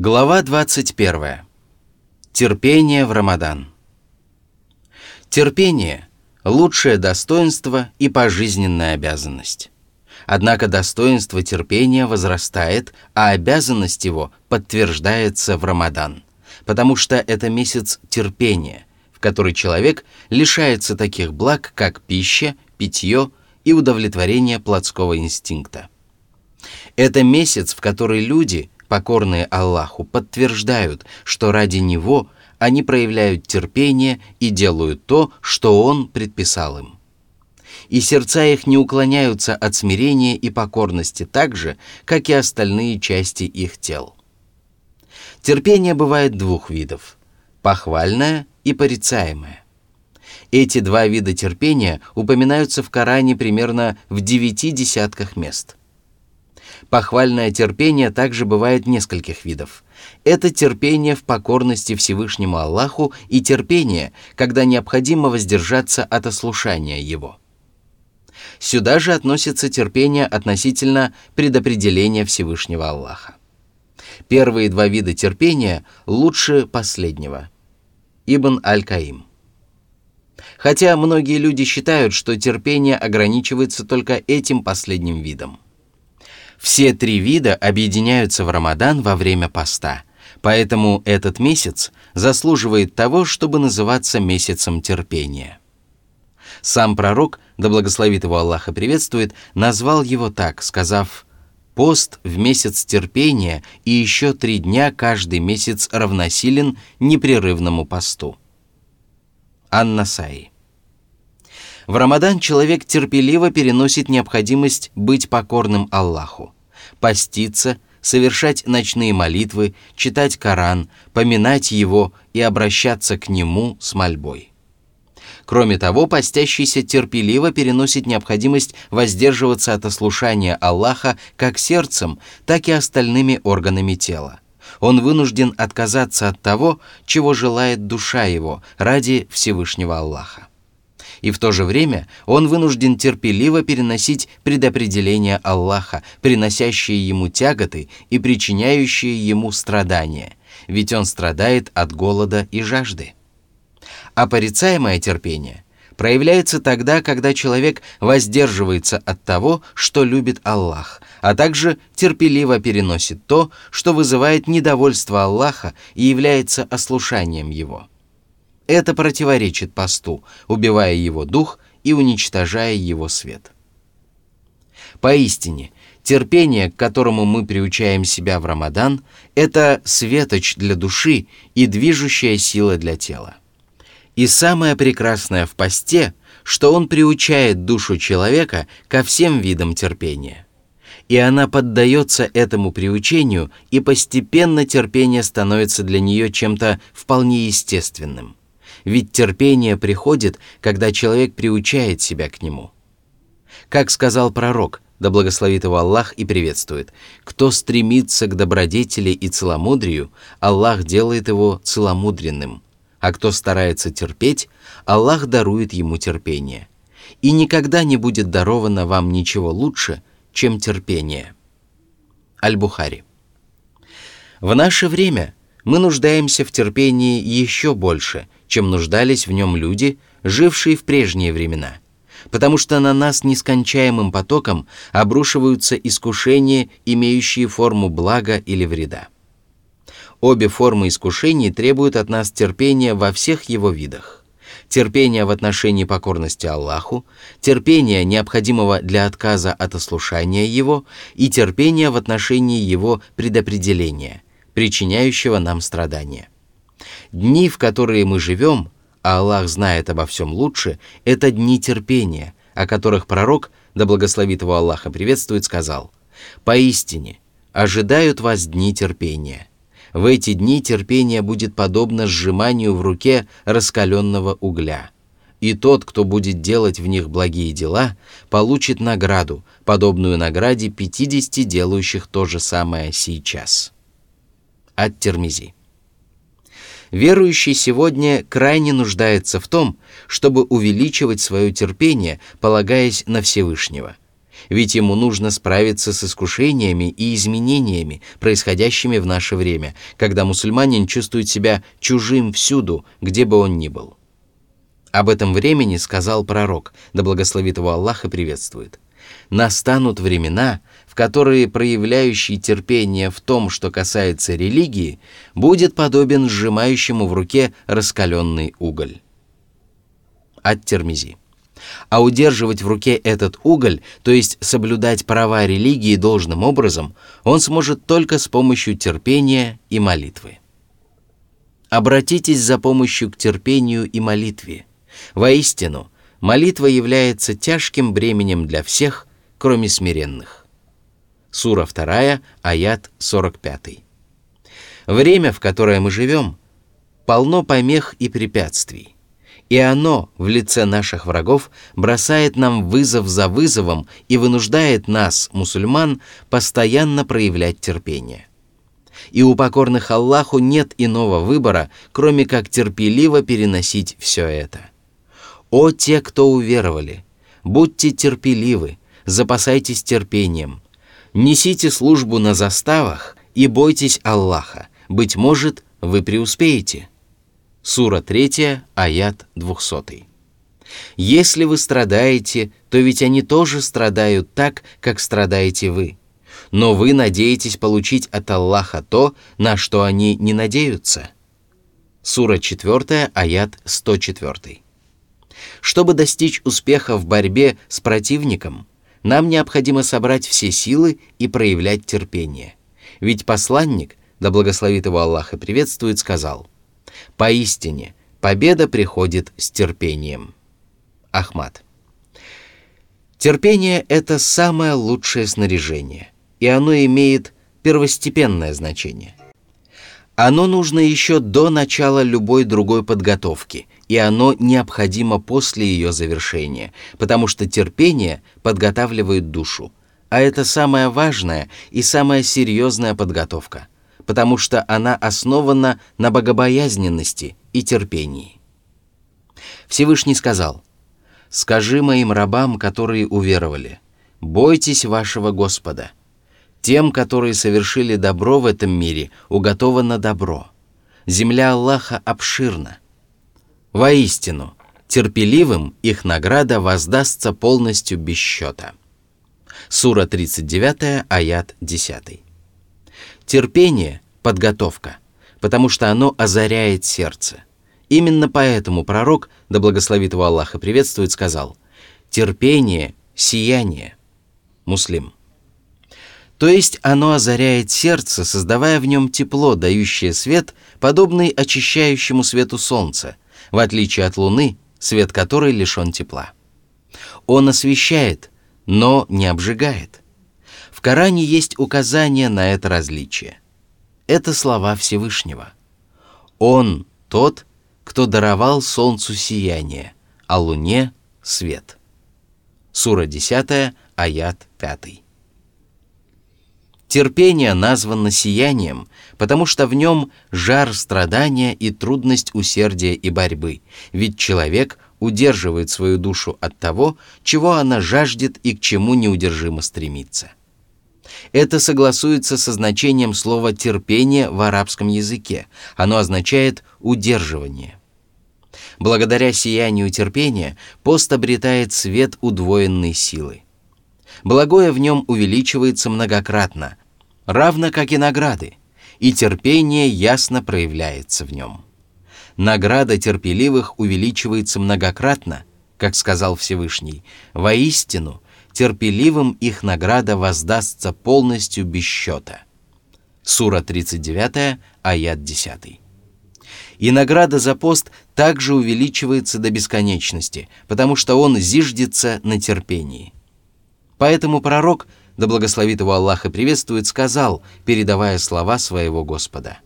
Глава 21. Терпение в Рамадан. Терпение – лучшее достоинство и пожизненная обязанность. Однако достоинство терпения возрастает, а обязанность его подтверждается в Рамадан, потому что это месяц терпения, в который человек лишается таких благ, как пища, питье и удовлетворение плотского инстинкта. Это месяц, в который люди – покорные Аллаху, подтверждают, что ради Него они проявляют терпение и делают то, что Он предписал им. И сердца их не уклоняются от смирения и покорности так же, как и остальные части их тел. Терпение бывает двух видов – похвальное и порицаемое. Эти два вида терпения упоминаются в Коране примерно в девяти десятках мест. Похвальное терпение также бывает нескольких видов. Это терпение в покорности Всевышнему Аллаху и терпение, когда необходимо воздержаться от ослушания Его. Сюда же относится терпение относительно предопределения Всевышнего Аллаха. Первые два вида терпения лучше последнего. Ибн Аль-Каим. Хотя многие люди считают, что терпение ограничивается только этим последним видом – все три вида объединяются в Рамадан во время поста, поэтому этот месяц заслуживает того, чтобы называться месяцем терпения. Сам пророк, да благословит его Аллах и приветствует, назвал его так, сказав «Пост в месяц терпения и еще три дня каждый месяц равносилен непрерывному посту». Анна Саи в Рамадан человек терпеливо переносит необходимость быть покорным Аллаху, поститься, совершать ночные молитвы, читать Коран, поминать его и обращаться к нему с мольбой. Кроме того, постящийся терпеливо переносит необходимость воздерживаться от ослушания Аллаха как сердцем, так и остальными органами тела. Он вынужден отказаться от того, чего желает душа его ради Всевышнего Аллаха и в то же время он вынужден терпеливо переносить предопределения Аллаха, приносящие ему тяготы и причиняющие ему страдания, ведь он страдает от голода и жажды. А порицаемое терпение проявляется тогда, когда человек воздерживается от того, что любит Аллах, а также терпеливо переносит то, что вызывает недовольство Аллаха и является ослушанием его. Это противоречит посту, убивая его дух и уничтожая его свет. Поистине, терпение, к которому мы приучаем себя в Рамадан, это светоч для души и движущая сила для тела. И самое прекрасное в посте, что он приучает душу человека ко всем видам терпения. И она поддается этому приучению, и постепенно терпение становится для нее чем-то вполне естественным ведь терпение приходит, когда человек приучает себя к нему. Как сказал пророк, да благословит его Аллах и приветствует, кто стремится к добродетели и целомудрию, Аллах делает его целомудренным, а кто старается терпеть, Аллах дарует ему терпение. И никогда не будет даровано вам ничего лучше, чем терпение. Аль-Бухари. В наше время мы нуждаемся в терпении еще больше – чем нуждались в нем люди, жившие в прежние времена, потому что на нас нескончаемым потоком обрушиваются искушения, имеющие форму блага или вреда. Обе формы искушений требуют от нас терпения во всех его видах. Терпение в отношении покорности Аллаху, терпение, необходимого для отказа от ослушания Его, и терпение в отношении Его предопределения, причиняющего нам страдания. Дни, в которые мы живем, а Аллах знает обо всем лучше, это дни терпения, о которых пророк, да благословит его Аллаха приветствует, сказал, «Поистине, ожидают вас дни терпения. В эти дни терпение будет подобно сжиманию в руке раскаленного угля. И тот, кто будет делать в них благие дела, получит награду, подобную награде 50 делающих то же самое сейчас». От Термизи. Верующий сегодня крайне нуждается в том, чтобы увеличивать свое терпение, полагаясь на Всевышнего. ведь ему нужно справиться с искушениями и изменениями, происходящими в наше время, когда мусульманин чувствует себя чужим всюду, где бы он ни был. Об этом времени сказал пророк, да благословит его Аллах и приветствует. «Настанут времена, в которые проявляющий терпение в том, что касается религии, будет подобен сжимающему в руке раскаленный уголь». От Термизи а удерживать в руке этот уголь, то есть соблюдать права религии должным образом, он сможет только с помощью терпения и молитвы. Обратитесь за помощью к терпению и молитве. Воистину, молитва является тяжким бременем для всех, кроме смиренных. Сура 2, аят 45. Время, в которое мы живем, полно помех и препятствий. И оно в лице наших врагов бросает нам вызов за вызовом и вынуждает нас, мусульман, постоянно проявлять терпение. И у покорных Аллаху нет иного выбора, кроме как терпеливо переносить все это. О те, кто уверовали! Будьте терпеливы, запасайтесь терпением, несите службу на заставах и бойтесь Аллаха, быть может, вы преуспеете. Сура 3, аят 200. Если вы страдаете, то ведь они тоже страдают так, как страдаете вы. Но вы надеетесь получить от Аллаха то, на что они не надеются. Сура 4, аят 104. Чтобы достичь успеха в борьбе с противником, нам необходимо собрать все силы и проявлять терпение. Ведь посланник, да благословит его Аллах и приветствует, сказал – Поистине, победа приходит с терпением. Ахмад. Терпение – это самое лучшее снаряжение, и оно имеет первостепенное значение. Оно нужно еще до начала любой другой подготовки, и оно необходимо после ее завершения, потому что терпение подготавливает душу, а это самая важная и самая серьезная подготовка – потому что она основана на богобоязненности и терпении. Всевышний сказал, «Скажи моим рабам, которые уверовали, бойтесь вашего Господа. Тем, которые совершили добро в этом мире, уготовано добро. Земля Аллаха обширна. Воистину, терпеливым их награда воздастся полностью без счета». Сура 39, аят 10. Терпение – подготовка, потому что оно озаряет сердце. Именно поэтому пророк, да благословит его Аллах и приветствует, сказал «Терпение – сияние». Муслим. То есть оно озаряет сердце, создавая в нем тепло, дающее свет, подобный очищающему свету солнца, в отличие от луны, свет которой лишен тепла. Он освещает, но не обжигает – в Коране есть указание на это различие. Это слова Всевышнего. Он тот, кто даровал солнцу сияние, а луне — свет. Сура 10, аят 5. Терпение названо сиянием, потому что в нем жар страдания и трудность усердия и борьбы, ведь человек удерживает свою душу от того, чего она жаждет и к чему неудержимо стремится. Это согласуется со значением слова «терпение» в арабском языке. Оно означает «удерживание». Благодаря сиянию терпения пост обретает свет удвоенной силы. Благое в нем увеличивается многократно, равно как и награды, и терпение ясно проявляется в нем. Награда терпеливых увеличивается многократно, как сказал Всевышний, воистину – терпеливым их награда воздастся полностью без счета. Сура 39, аят 10. И награда за пост также увеличивается до бесконечности, потому что он зиждется на терпении. Поэтому пророк, да благословит его Аллах и приветствует, сказал, передавая слова своего Господа.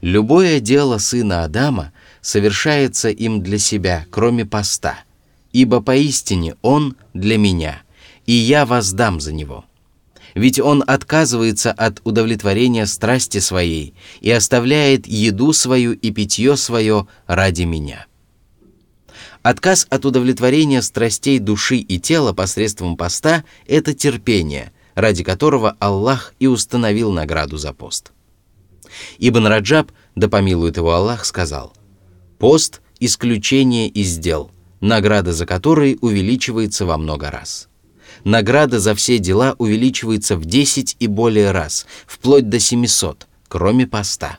«Любое дело сына Адама совершается им для себя, кроме поста – ибо поистине Он для меня, и я воздам за него. Ведь Он отказывается от удовлетворения страсти своей и оставляет еду свою и питье свое ради меня. Отказ от удовлетворения страстей души и тела посредством поста – это терпение, ради которого Аллах и установил награду за пост. Ибн Раджаб, да помилует его Аллах, сказал, «Пост – исключение из дел, награда за которые увеличивается во много раз. Награда за все дела увеличивается в 10 и более раз, вплоть до 700, кроме поста.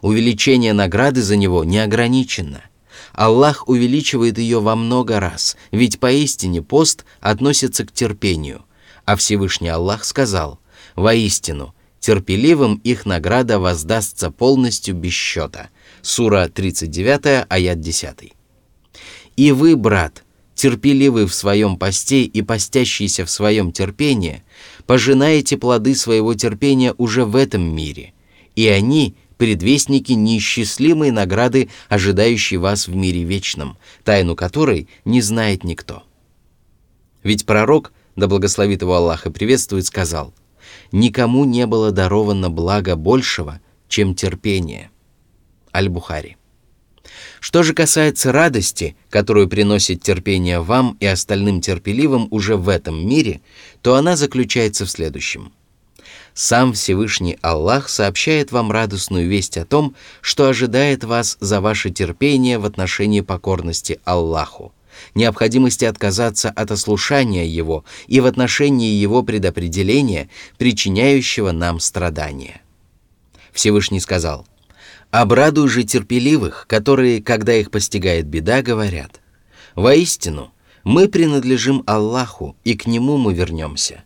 Увеличение награды за него не ограничено – Аллах увеличивает ее во много раз, ведь поистине пост относится к терпению. А Всевышний Аллах сказал, «Воистину, терпеливым их награда воздастся полностью без счета». Сура 39, аят 10. «И вы, брат, терпеливый в своем посте и постящийся в своем терпении, пожинаете плоды своего терпения уже в этом мире, и они предвестники неисчислимой награды, ожидающей вас в мире вечном, тайну которой не знает никто. Ведь пророк, да благословит его Аллах и приветствует, сказал, «Никому не было даровано благо большего, чем терпение». Аль-Бухари. Что же касается радости, которую приносит терпение вам и остальным терпеливым уже в этом мире, то она заключается в следующем – сам Всевышний Аллах сообщает вам радостную весть о том, что ожидает вас за ваше терпение в отношении покорности Аллаху, необходимости отказаться от ослушания Его и в отношении Его предопределения, причиняющего нам страдания. Всевышний сказал, «Обрадуй же терпеливых, которые, когда их постигает беда, говорят, «Воистину, мы принадлежим Аллаху, и к Нему мы вернемся»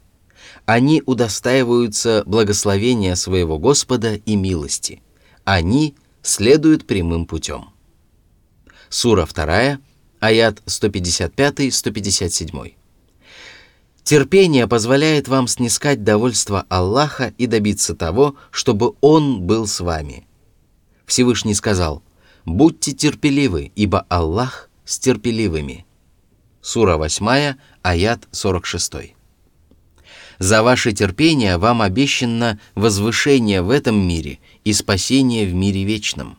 они удостаиваются благословения своего Господа и милости. Они следуют прямым путем. Сура 2, аят 155-157. Терпение позволяет вам снискать довольство Аллаха и добиться того, чтобы Он был с вами. Всевышний сказал, «Будьте терпеливы, ибо Аллах с терпеливыми». Сура 8, аят 46. За ваше терпение вам обещано возвышение в этом мире и спасение в мире вечном.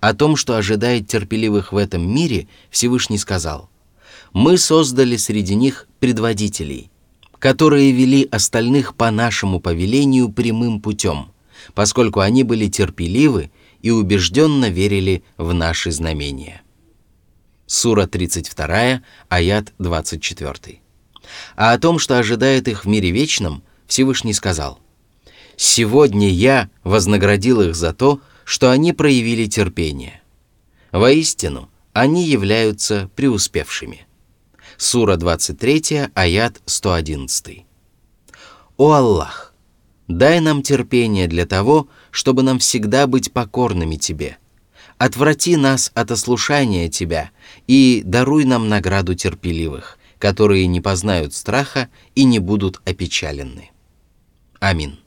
О том, что ожидает терпеливых в этом мире, Всевышний сказал, «Мы создали среди них предводителей, которые вели остальных по нашему повелению прямым путем, поскольку они были терпеливы и убежденно верили в наши знамения». Сура 32, аят 24. А о том, что ожидает их в мире вечном, Всевышний сказал, «Сегодня я вознаградил их за то, что они проявили терпение. Воистину, они являются преуспевшими». Сура 23, аят 111. «О Аллах! Дай нам терпение для того, чтобы нам всегда быть покорными Тебе. Отврати нас от ослушания Тебя и даруй нам награду терпеливых, которые не познают страха и не будут опечалены. Амин.